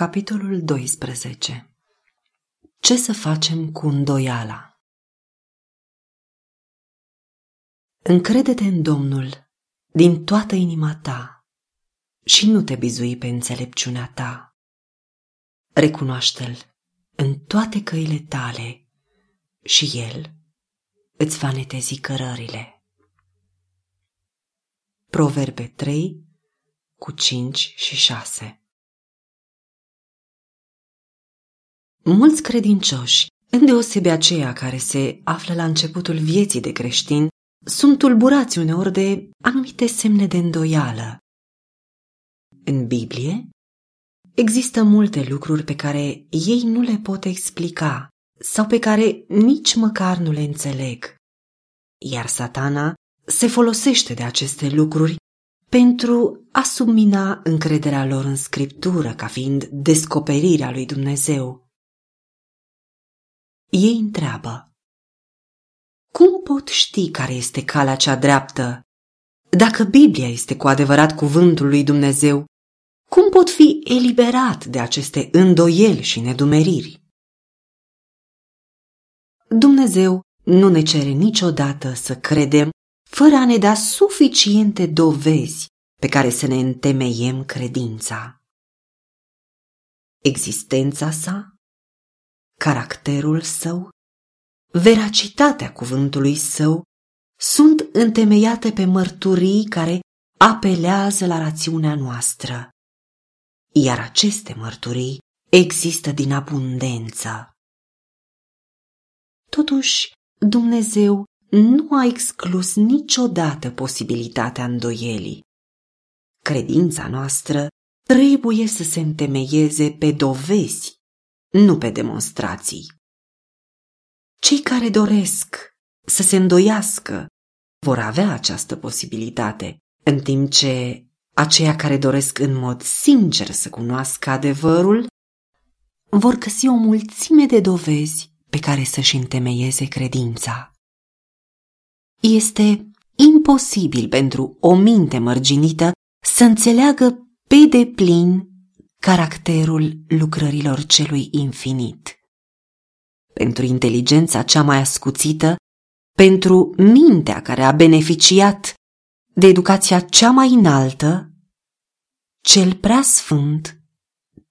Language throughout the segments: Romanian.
Capitolul 12 Ce să facem cu îndoiala? Încrede-te în Domnul din toată inima ta și nu te bizui pe înțelepciunea ta. Recunoaște-L în toate căile tale și El îți va netezi cărările. Proverbe 3 cu 5 și 6 Mulți credincioși, îndeosebi aceia care se află la începutul vieții de creștin, sunt tulburați uneori de anumite semne de îndoială. În Biblie există multe lucruri pe care ei nu le pot explica sau pe care nici măcar nu le înțeleg. Iar satana se folosește de aceste lucruri pentru a submina încrederea lor în scriptură ca fiind descoperirea lui Dumnezeu. Ei întreabă, Cum pot ști care este calea cea dreaptă? Dacă Biblia este cu adevărat cuvântul lui Dumnezeu, cum pot fi eliberat de aceste îndoieli și nedumeriri? Dumnezeu nu ne cere niciodată să credem fără a ne da suficiente dovezi pe care să ne întemeiem credința. Existența sa caracterul său, veracitatea cuvântului său sunt întemeiate pe mărturii care apelează la rațiunea noastră. Iar aceste mărturii există din abundență. Totuși, Dumnezeu nu a exclus niciodată posibilitatea îndoielii. Credința noastră trebuie să se întemeieze pe dovezi nu pe demonstrații. Cei care doresc să se îndoiască vor avea această posibilitate, în timp ce aceia care doresc în mod sincer să cunoască adevărul vor găsi o mulțime de dovezi pe care să-și întemeieze credința. Este imposibil pentru o minte mărginită să înțeleagă pe deplin caracterul lucrărilor celui infinit. Pentru inteligența cea mai ascuțită, pentru mintea care a beneficiat de educația cea mai înaltă, cel prea sfânt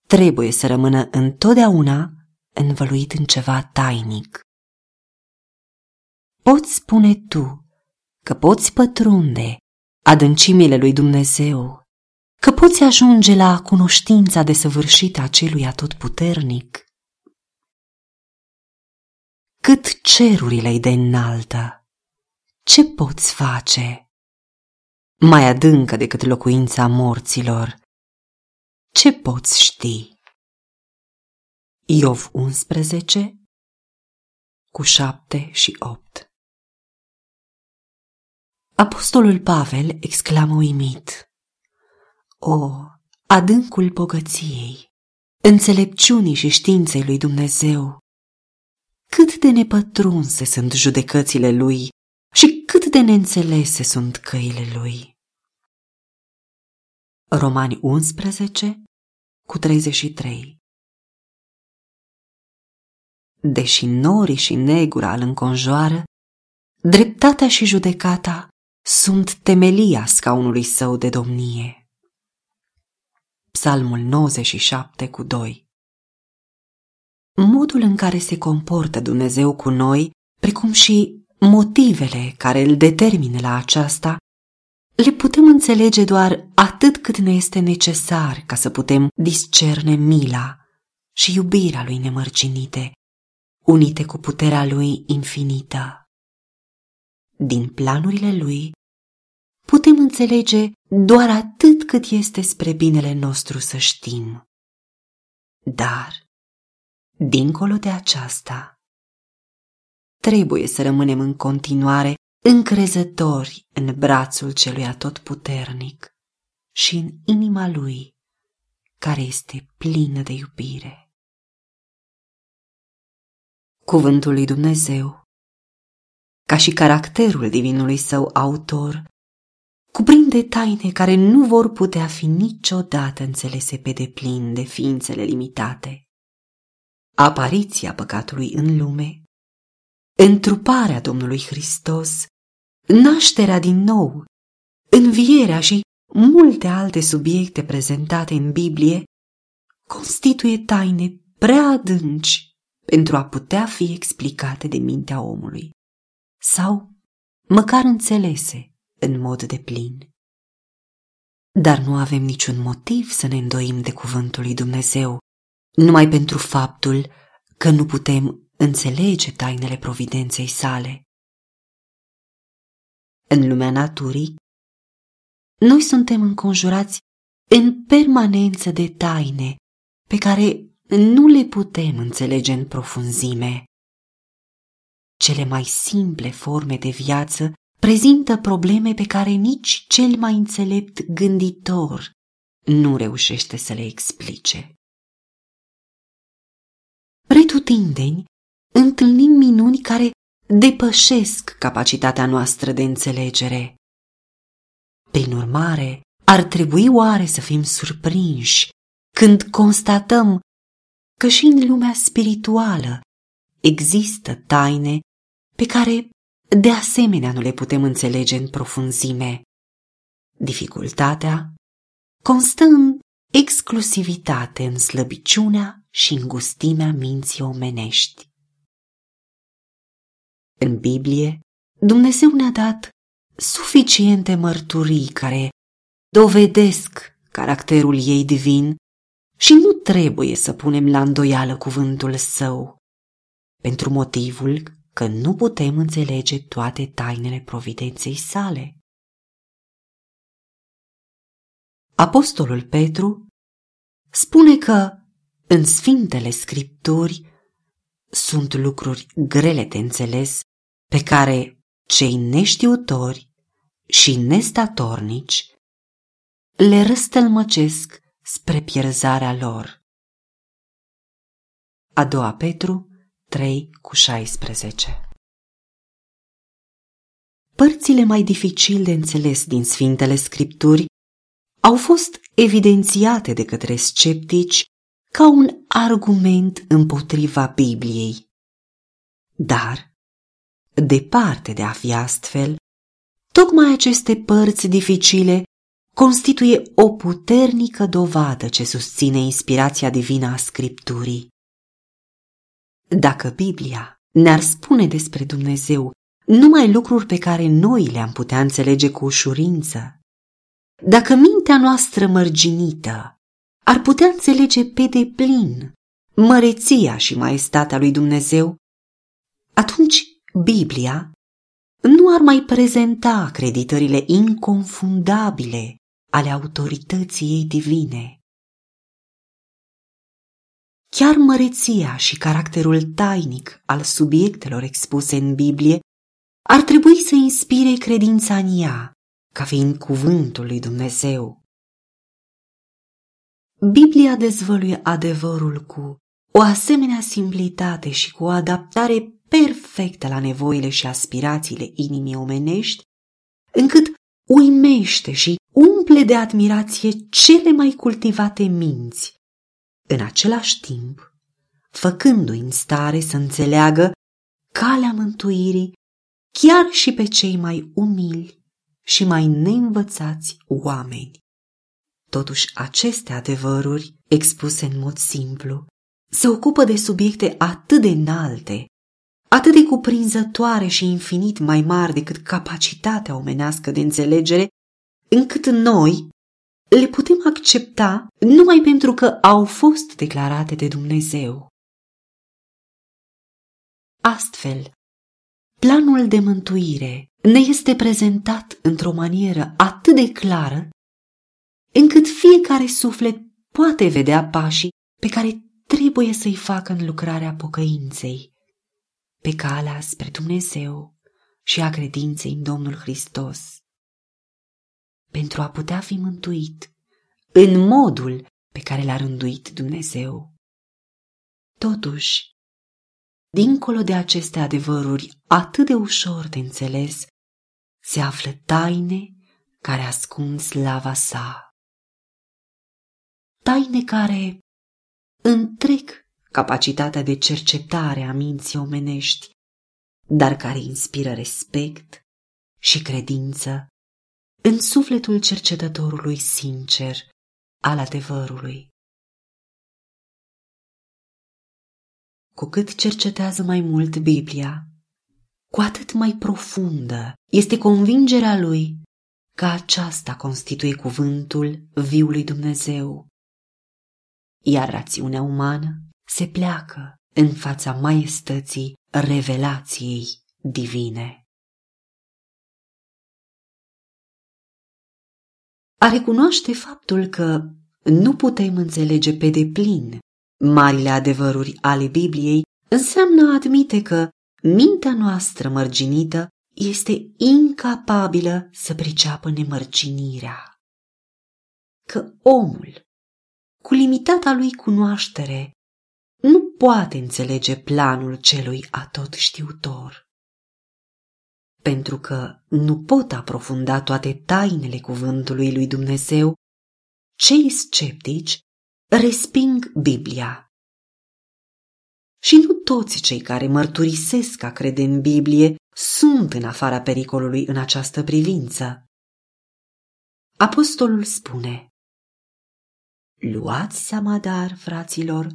trebuie să rămână întotdeauna învăluit în ceva tainic. Poți spune tu că poți pătrunde adâncimile lui Dumnezeu că poți ajunge la cunoștința desăvârșită a celui atotputernic. Cât cerurile de înaltă, ce poți face? Mai adâncă decât locuința morților, ce poți ști? Iov 11 cu 7 și 8 Apostolul Pavel exclamă uimit. O, adâncul bogăției, înțelepciunii și științei lui Dumnezeu! Cât de nepătrunse sunt judecățile lui și cât de neînțelese sunt căile lui! Romani 11 cu 33 Deși norii și negura îl înconjoară, dreptatea și judecata sunt temelia scaunului său de domnie. Psalmul 97 cu 2 Modul în care se comportă Dumnezeu cu noi, precum și motivele care îl determină la aceasta, le putem înțelege doar atât cât ne este necesar ca să putem discerne mila și iubirea lui nemărginite, unite cu puterea lui infinită. Din planurile lui putem înțelege doar atât cât este spre binele nostru să știm. Dar, dincolo de aceasta, trebuie să rămânem în continuare încrezători în brațul celui atotputernic și în inima lui, care este plină de iubire. Cuvântul lui Dumnezeu, ca și caracterul divinului său autor, cuprinde taine care nu vor putea fi niciodată înțelese pe deplin de ființele limitate. Apariția păcatului în lume, întruparea Domnului Hristos, nașterea din nou, învierea și multe alte subiecte prezentate în Biblie constituie taine prea adânci pentru a putea fi explicate de mintea omului sau măcar înțelese în mod de plin. Dar nu avem niciun motiv să ne îndoim de cuvântul lui Dumnezeu, numai pentru faptul că nu putem înțelege tainele providenței sale. În lumea naturii, noi suntem înconjurați în permanență de taine pe care nu le putem înțelege în profunzime. Cele mai simple forme de viață prezintă probleme pe care nici cel mai înțelept gânditor nu reușește să le explice. Pretutindeni întâlnim minuni care depășesc capacitatea noastră de înțelegere. Prin urmare, ar trebui oare să fim surprinși când constatăm că și în lumea spirituală există taine pe care de asemenea nu le putem înțelege în profunzime. Dificultatea constă în exclusivitate, în slăbiciunea și în gustimea minții omenești. În Biblie, Dumnezeu ne-a dat suficiente mărturii care dovedesc caracterul ei divin și nu trebuie să punem la îndoială cuvântul său, pentru motivul că nu putem înțelege toate tainele providenței sale. Apostolul Petru spune că în Sfintele Scripturi sunt lucruri grele de înțeles pe care cei neștiutori și nestatornici le răstălmăcesc spre pierzarea lor. A doua Petru 3 cu 16 Părțile mai dificil de înțeles din Sfintele Scripturi au fost evidențiate de către sceptici ca un argument împotriva Bibliei. Dar, departe de a fi astfel, tocmai aceste părți dificile constituie o puternică dovadă ce susține inspirația divină a Scripturii. Dacă Biblia ne-ar spune despre Dumnezeu numai lucruri pe care noi le-am putea înțelege cu ușurință, dacă mintea noastră mărginită ar putea înțelege pe deplin măreția și maestatea lui Dumnezeu, atunci Biblia nu ar mai prezenta acreditările inconfundabile ale autorității ei divine. Chiar măreția și caracterul tainic al subiectelor expuse în Biblie ar trebui să inspire credința în ea, ca fiind cuvântul lui Dumnezeu. Biblia dezvăluie adevărul cu o asemenea simplitate și cu o adaptare perfectă la nevoile și aspirațiile inimii omenești, încât uimește și umple de admirație cele mai cultivate minți, în același timp făcându-i în stare să înțeleagă calea mântuirii chiar și pe cei mai umili și mai neînvățați oameni. Totuși, aceste adevăruri, expuse în mod simplu, se ocupă de subiecte atât de înalte, atât de cuprinzătoare și infinit mai mari decât capacitatea omenească de înțelegere, încât noi le putem accepta numai pentru că au fost declarate de Dumnezeu. Astfel, planul de mântuire ne este prezentat într-o manieră atât de clară, încât fiecare suflet poate vedea pașii pe care trebuie să-i facă în lucrarea pocăinței, pe calea spre Dumnezeu și a credinței în Domnul Hristos pentru a putea fi mântuit în modul pe care l-a rânduit Dumnezeu. Totuși, dincolo de aceste adevăruri atât de ușor de înțeles, se află taine care ascund slava sa. Taine care întrec capacitatea de cercetare a minții omenești, dar care inspiră respect și credință în sufletul cercetătorului sincer al adevărului. Cu cât cercetează mai mult Biblia, cu atât mai profundă este convingerea lui că aceasta constituie cuvântul viului Dumnezeu, iar rațiunea umană se pleacă în fața maiestății revelației divine. A recunoaște faptul că nu putem înțelege pe deplin marile adevăruri ale Bibliei înseamnă a admite că mintea noastră mărginită este incapabilă să priceapă nemărginirea. Că omul, cu limitata lui cunoaștere, nu poate înțelege planul celui atot știutor. Pentru că nu pot aprofunda toate tainele cuvântului lui Dumnezeu, cei sceptici resping Biblia. Și nu toți cei care mărturisesc a crede în Biblie sunt în afara pericolului în această privință. Apostolul spune, Luați seama dar, fraților,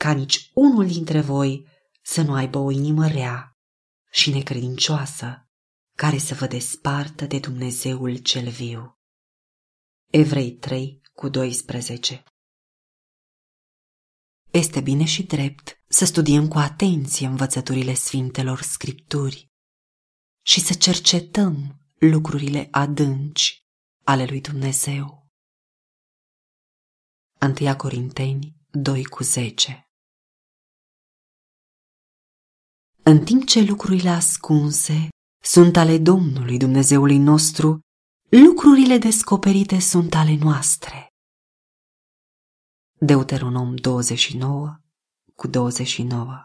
ca nici unul dintre voi să nu aibă o inimă rea și necredincioasă, care să vă despartă de Dumnezeul cel viu. Evrei 3 cu 12 Este bine și drept să studiem cu atenție învățăturile Sfintelor Scripturi și să cercetăm lucrurile adânci ale lui Dumnezeu. 1 Corinteni 2 cu 10 În timp ce lucrurile ascunse sunt ale Domnului Dumnezeului nostru, lucrurile descoperite sunt ale noastre. Deuteronom 29 cu 29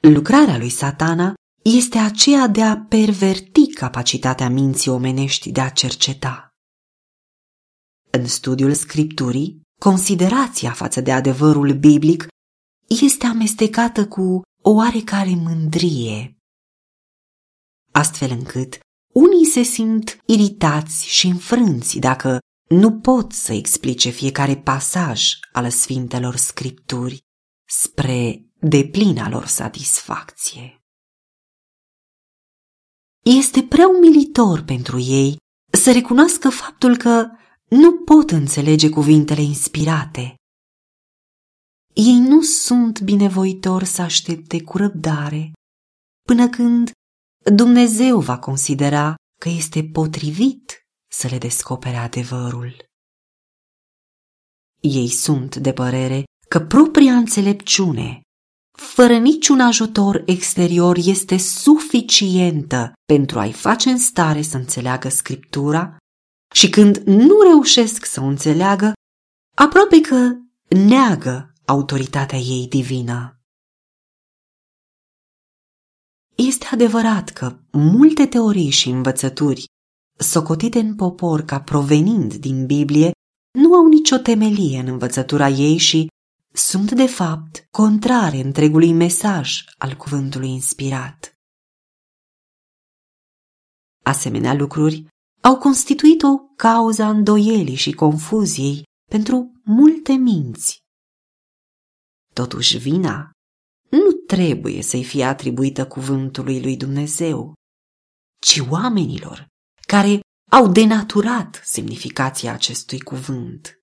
Lucrarea lui satana este aceea de a perverti capacitatea minții omenești de a cerceta. În studiul scripturii, considerația față de adevărul biblic este amestecată cu o oarecare mândrie, astfel încât unii se simt iritați și înfrânți dacă nu pot să explice fiecare pasaj al Sfintelor Scripturi spre deplina lor satisfacție. Este prea umilitor pentru ei să recunoască faptul că nu pot înțelege cuvintele inspirate. Ei nu sunt binevoitori să aștepte cu răbdare până când Dumnezeu va considera că este potrivit să le descopere adevărul. Ei sunt de părere că propria înțelepciune, fără niciun ajutor exterior, este suficientă pentru a-i face în stare să înțeleagă Scriptura și când nu reușesc să o înțeleagă, aproape că neagă autoritatea ei divină. Este adevărat că multe teorii și învățături, socotite în popor ca provenind din Biblie, nu au nicio temelie în învățătura ei și sunt, de fapt, contrare întregului mesaj al cuvântului inspirat. Asemenea lucruri au constituit o cauză îndoielii și confuziei pentru multe minți. Totuși vina nu trebuie să-i fie atribuită cuvântului lui Dumnezeu, ci oamenilor care au denaturat semnificația acestui cuvânt.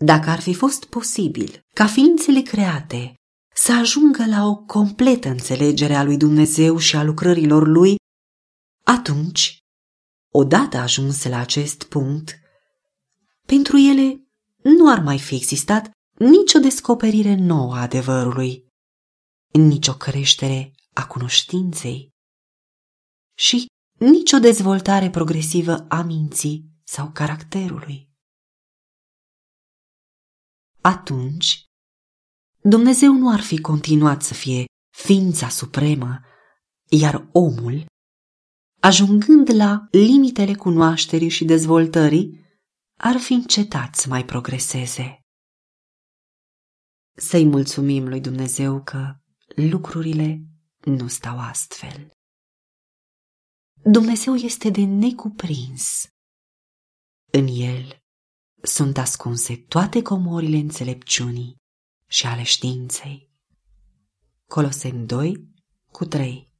Dacă ar fi fost posibil ca ființele create să ajungă la o completă înțelegere a lui Dumnezeu și a lucrărilor lui, atunci, odată ajunse la acest punct, pentru ele nu ar mai fi existat nicio descoperire nouă a adevărului, nicio creștere a cunoștinței și nicio dezvoltare progresivă a minții sau caracterului. Atunci, Dumnezeu nu ar fi continuat să fie ființa supremă, iar omul, ajungând la limitele cunoașterii și dezvoltării, ar fi încetat să mai progreseze. Să-i mulțumim lui Dumnezeu că lucrurile nu stau astfel. Dumnezeu este de necuprins. În El sunt ascunse toate comorile înțelepciunii și ale științei. Colosem 2 cu 3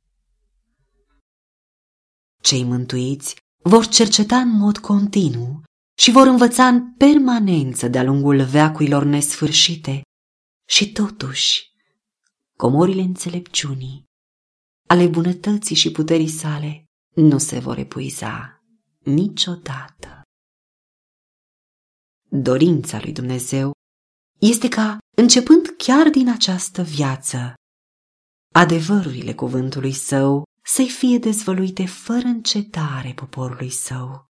Cei mântuiți vor cerceta în mod continuu și vor învăța în permanență de-a lungul veacuilor nesfârșite și totuși comorile înțelepciunii, ale bunătății și puterii sale, nu se vor epuiza niciodată. Dorința lui Dumnezeu este ca, începând chiar din această viață, adevărurile cuvântului său să-i fie dezvăluite fără încetare poporului său.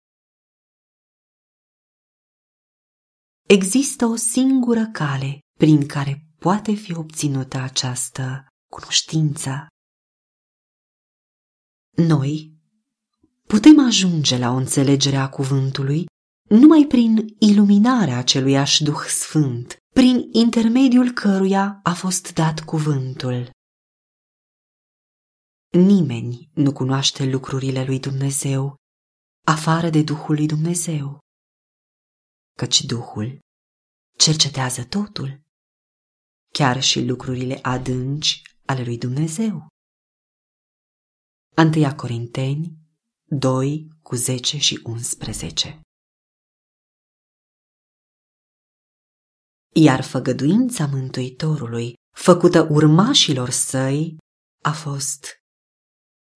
Există o singură cale prin care poate fi obținută această cunoștință. Noi putem ajunge la o înțelegere a cuvântului numai prin iluminarea aceluiași Duh Sfânt, prin intermediul căruia a fost dat cuvântul. Nimeni nu cunoaște lucrurile lui Dumnezeu afară de Duhul lui Dumnezeu, căci Duhul cercetează totul chiar și lucrurile adânci ale lui Dumnezeu. 1 Corinteni 2 cu 10 și 11 Iar făgăduința Mântuitorului, făcută urmașilor săi, a fost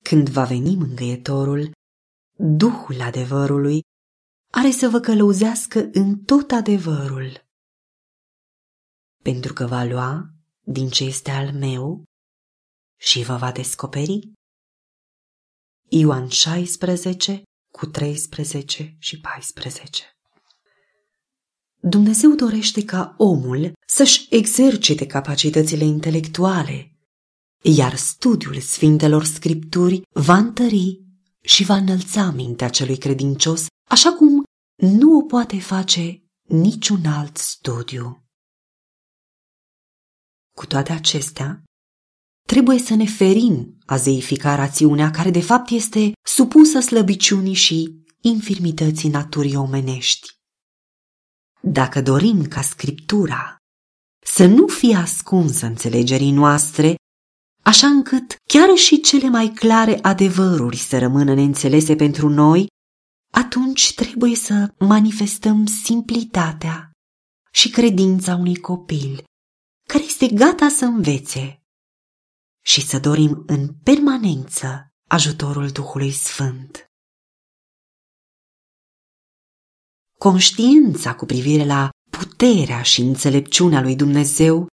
când va veni mângâietorul, Duhul adevărului are să vă călăuzească în tot adevărul pentru că va lua din ce este al meu și vă va descoperi. Ioan 16 cu 13 și 14 Dumnezeu dorește ca omul să-și exercite capacitățile intelectuale, iar studiul Sfintelor Scripturi va întări și va înălța mintea celui credincios, așa cum nu o poate face niciun alt studiu. Cu toate acestea, trebuie să ne ferim a zeifica rațiunea care de fapt este supusă slăbiciunii și infirmității naturii omenești. Dacă dorim ca Scriptura să nu fie ascunsă înțelegerii noastre, așa încât chiar și cele mai clare adevăruri să rămână neînțelese pentru noi, atunci trebuie să manifestăm simplitatea și credința unui copil care este gata să învețe și să dorim în permanență ajutorul Duhului Sfânt. Conștiința cu privire la puterea și înțelepciunea lui Dumnezeu,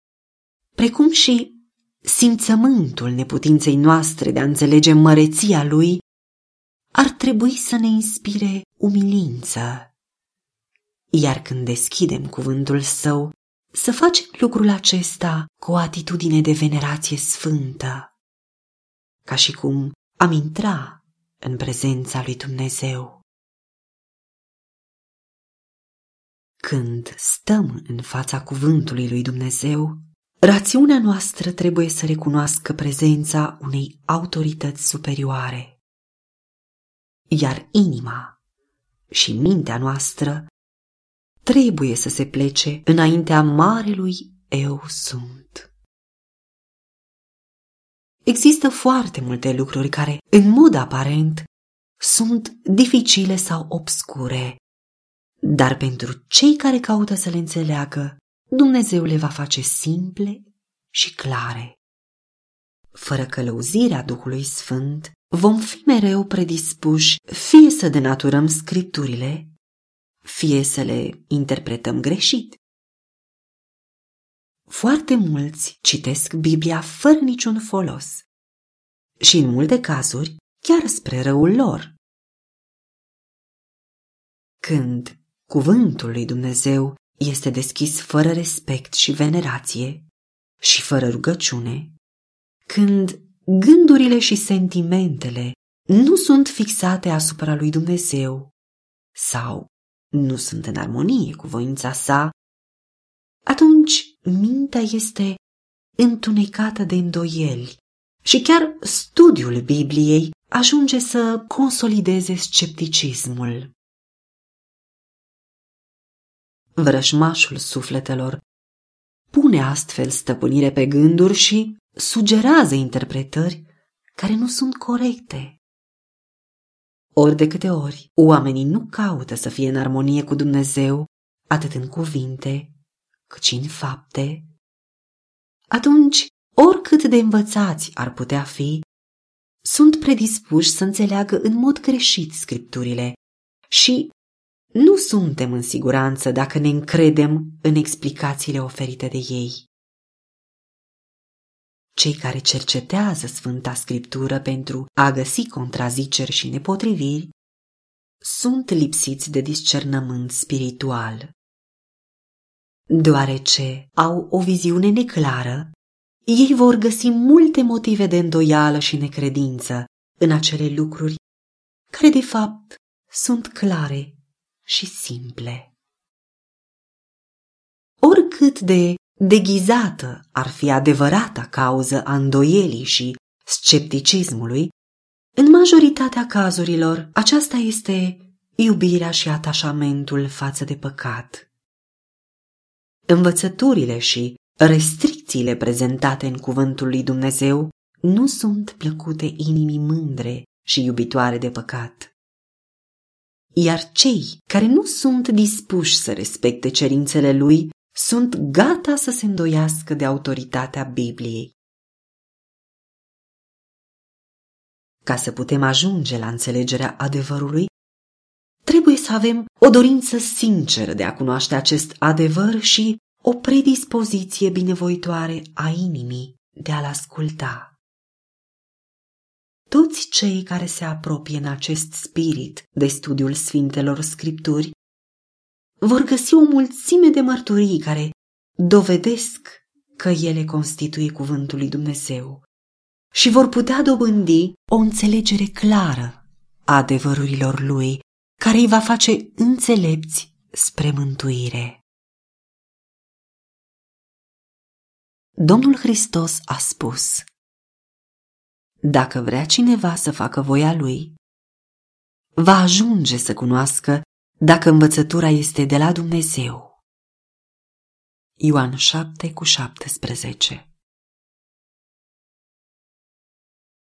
precum și simțământul neputinței noastre de a înțelege măreția lui, ar trebui să ne inspire umilință. Iar când deschidem cuvântul său, să facem lucrul acesta cu o atitudine de venerație sfântă, ca și cum am intra în prezența lui Dumnezeu. Când stăm în fața cuvântului lui Dumnezeu, rațiunea noastră trebuie să recunoască prezența unei autorități superioare, iar inima și mintea noastră trebuie să se plece înaintea marelui eu sunt. Există foarte multe lucruri care, în mod aparent, sunt dificile sau obscure, dar pentru cei care caută să le înțeleagă, Dumnezeu le va face simple și clare. Fără călăuzirea Duhului Sfânt, vom fi mereu predispuși fie să denaturăm scripturile, fie să le interpretăm greșit. Foarte mulți citesc Biblia fără niciun folos și în multe cazuri chiar spre răul lor. Când cuvântul lui Dumnezeu este deschis fără respect și venerație și fără rugăciune, când gândurile și sentimentele nu sunt fixate asupra lui Dumnezeu sau nu sunt în armonie cu voința sa, atunci mintea este întunecată de îndoieli și chiar studiul Bibliei ajunge să consolideze scepticismul. Vrășmașul sufletelor pune astfel stăpânire pe gânduri și sugerează interpretări care nu sunt corecte. Ori de câte ori oamenii nu caută să fie în armonie cu Dumnezeu, atât în cuvinte, cât și în fapte, atunci, oricât de învățați ar putea fi, sunt predispuși să înțeleagă în mod greșit scripturile și nu suntem în siguranță dacă ne încredem în explicațiile oferite de ei. Cei care cercetează Sfânta Scriptură pentru a găsi contraziceri și nepotriviri sunt lipsiți de discernământ spiritual. Deoarece au o viziune neclară, ei vor găsi multe motive de îndoială și necredință în acele lucruri care de fapt sunt clare și simple. Oricât de deghizată ar fi adevărata cauză a îndoielii și scepticismului, în majoritatea cazurilor aceasta este iubirea și atașamentul față de păcat. Învățăturile și restricțiile prezentate în cuvântul lui Dumnezeu nu sunt plăcute inimii mândre și iubitoare de păcat iar cei care nu sunt dispuși să respecte cerințele lui sunt gata să se îndoiască de autoritatea Bibliei. Ca să putem ajunge la înțelegerea adevărului, trebuie să avem o dorință sinceră de a cunoaște acest adevăr și o predispoziție binevoitoare a inimii de a-l asculta toți cei care se apropie în acest spirit de studiul Sfintelor Scripturi vor găsi o mulțime de mărturii care dovedesc că ele constituie cuvântul lui Dumnezeu și vor putea dobândi o înțelegere clară a adevărurilor lui, care îi va face înțelepți spre mântuire. Domnul Hristos a spus – dacă vrea cineva să facă voia lui, va ajunge să cunoască dacă învățătura este de la Dumnezeu. Ioan 7 cu 17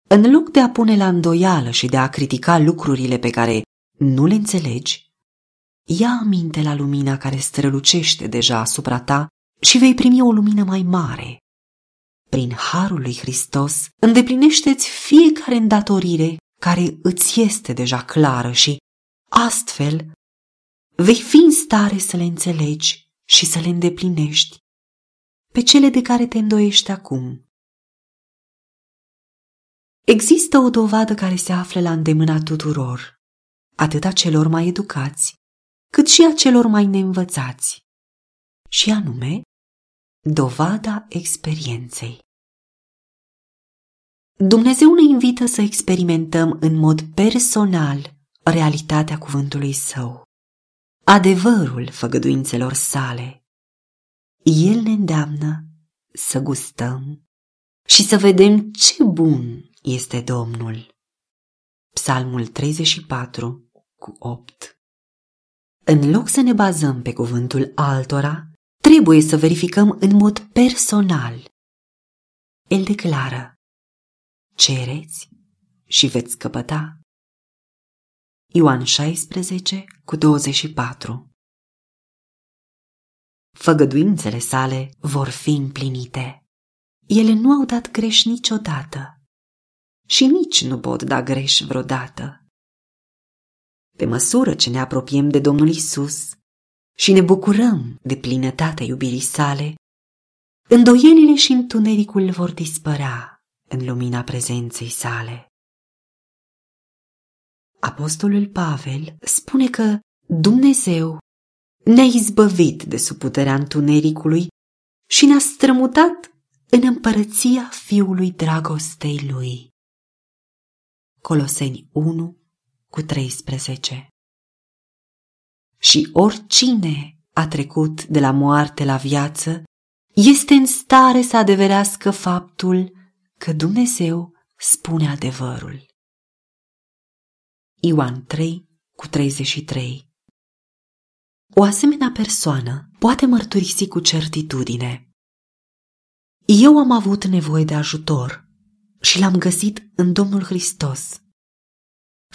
În loc de a pune la îndoială și de a critica lucrurile pe care nu le înțelegi, ia aminte la lumina care strălucește deja asupra ta și vei primi o lumină mai mare prin harul lui Hristos, îndeplinește-ți fiecare îndatorire care îți este deja clară și, astfel, vei fi în stare să le înțelegi și să le îndeplinești pe cele de care te îndoiești acum. Există o dovadă care se află la îndemâna tuturor, atât a celor mai educați, cât și a celor mai neînvățați, și anume Dovada experienței Dumnezeu ne invită să experimentăm în mod personal realitatea cuvântului său, adevărul făgăduințelor sale. El ne îndeamnă să gustăm și să vedem ce bun este Domnul. Psalmul 34 cu 8 În loc să ne bazăm pe cuvântul altora, trebuie să verificăm în mod personal. El declară, cereți și veți căpăta. Ioan 16 cu 24 Făgăduințele sale vor fi împlinite. Ele nu au dat greș niciodată și nici nu pot da greș vreodată. Pe măsură ce ne apropiem de Domnul Isus, și ne bucurăm de plinătatea iubirii sale, îndoielile și întunericul vor dispărea în lumina prezenței sale. Apostolul Pavel spune că Dumnezeu ne-a izbăvit de sub puterea întunericului și ne-a strămutat în împărăția Fiului dragostei Lui. Coloseni 1 cu 13 Și oricine a trecut de la moarte la viață este în stare să adeverească faptul că Dumnezeu spune adevărul. Ioan 3 cu 33 O asemenea persoană poate mărturisi cu certitudine. Eu am avut nevoie de ajutor și l-am găsit în Domnul Hristos.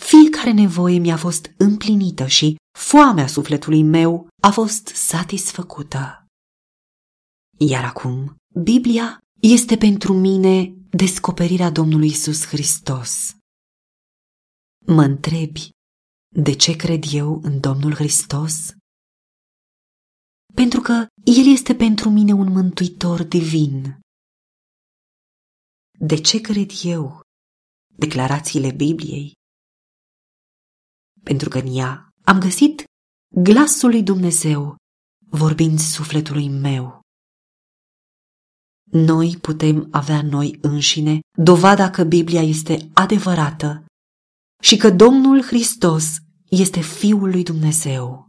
Fiecare nevoie mi-a fost împlinită și foamea sufletului meu a fost satisfăcută. Iar acum, Biblia este pentru mine descoperirea Domnului Isus Hristos. Mă întrebi, de ce cred eu în Domnul Hristos? Pentru că El este pentru mine un mântuitor divin. De ce cred eu declarațiile Bibliei? Pentru că în ea am găsit glasul lui Dumnezeu vorbind sufletului meu. Noi putem avea noi înșine dovada că Biblia este adevărată și că Domnul Hristos este Fiul lui Dumnezeu.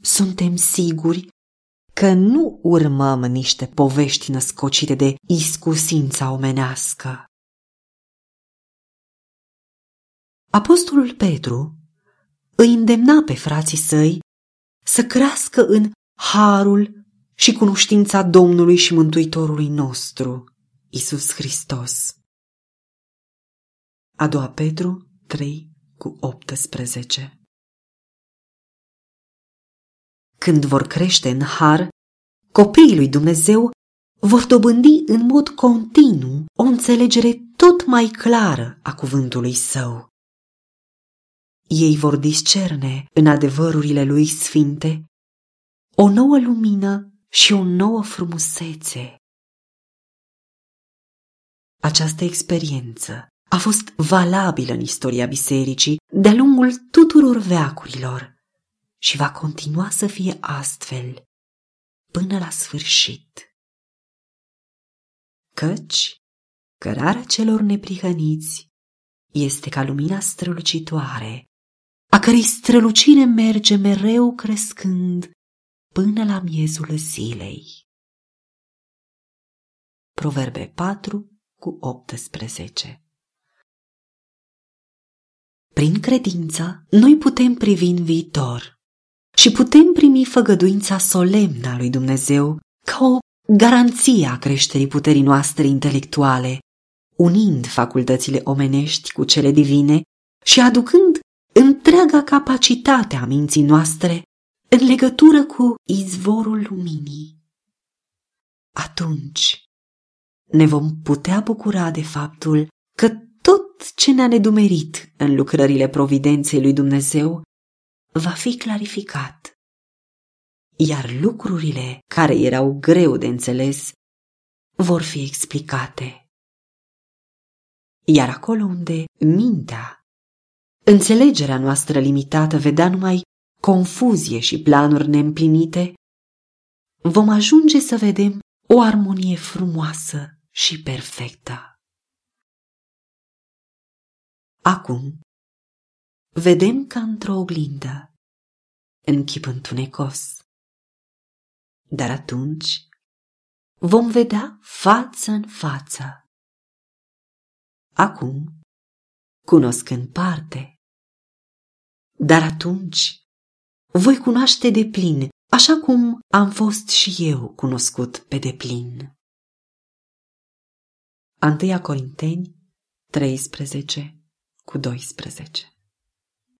Suntem siguri că nu urmăm niște povești născocite de iscusința omenească. Apostolul Petru îi îndemna pe frații săi să crească în harul și cunoștința Domnului și Mântuitorului nostru, Isus Hristos. A doua Petru 3 cu 18 Când vor crește în har, copiii lui Dumnezeu vor dobândi în mod continuu o înțelegere tot mai clară a cuvântului său. Ei vor discerne în adevărurile lui sfinte o nouă lumină și o nouă frumusețe. Această experiență a fost valabilă în istoria bisericii de-a lungul tuturor veacurilor și va continua să fie astfel până la sfârșit. Căci cărarea celor neprihăniți este ca lumina strălucitoare, a cărei strălucire merge mereu crescând până la miezul zilei. Proverbe 4 cu 18 Prin credință, noi putem privi în viitor și putem primi făgăduința solemnă a lui Dumnezeu ca o garanție a creșterii puterii noastre intelectuale, unind facultățile omenești cu cele divine și aducând întreaga capacitate a minții noastre în legătură cu izvorul luminii. Atunci ne vom putea bucura de faptul că tot ce ne-a nedumerit în lucrările providenței lui Dumnezeu va fi clarificat. Iar lucrurile care erau greu de înțeles vor fi explicate. Iar acolo unde mintea, înțelegerea noastră limitată vedea numai confuzie și planuri neîmplinite, vom ajunge să vedem o armonie frumoasă și perfectă. Acum, vedem ca într-o oglindă, în chip întunecos. Dar atunci vom vedea față în față. Acum, cunosc în parte, dar atunci voi cunoaște de plin, așa cum am fost și eu cunoscut pe deplin. 1 Corinteni 13 cu 12